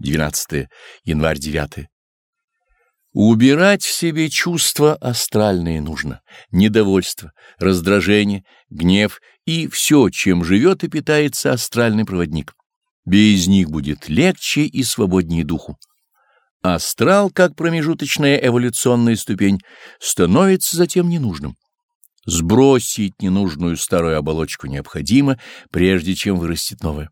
12 январь 9. Убирать в себе чувства астральные нужно, недовольство, раздражение, гнев и все, чем живет и питается астральный проводник. Без них будет легче и свободнее духу. Астрал, как промежуточная эволюционная ступень, становится затем ненужным. Сбросить ненужную старую оболочку необходимо, прежде чем вырастет новая.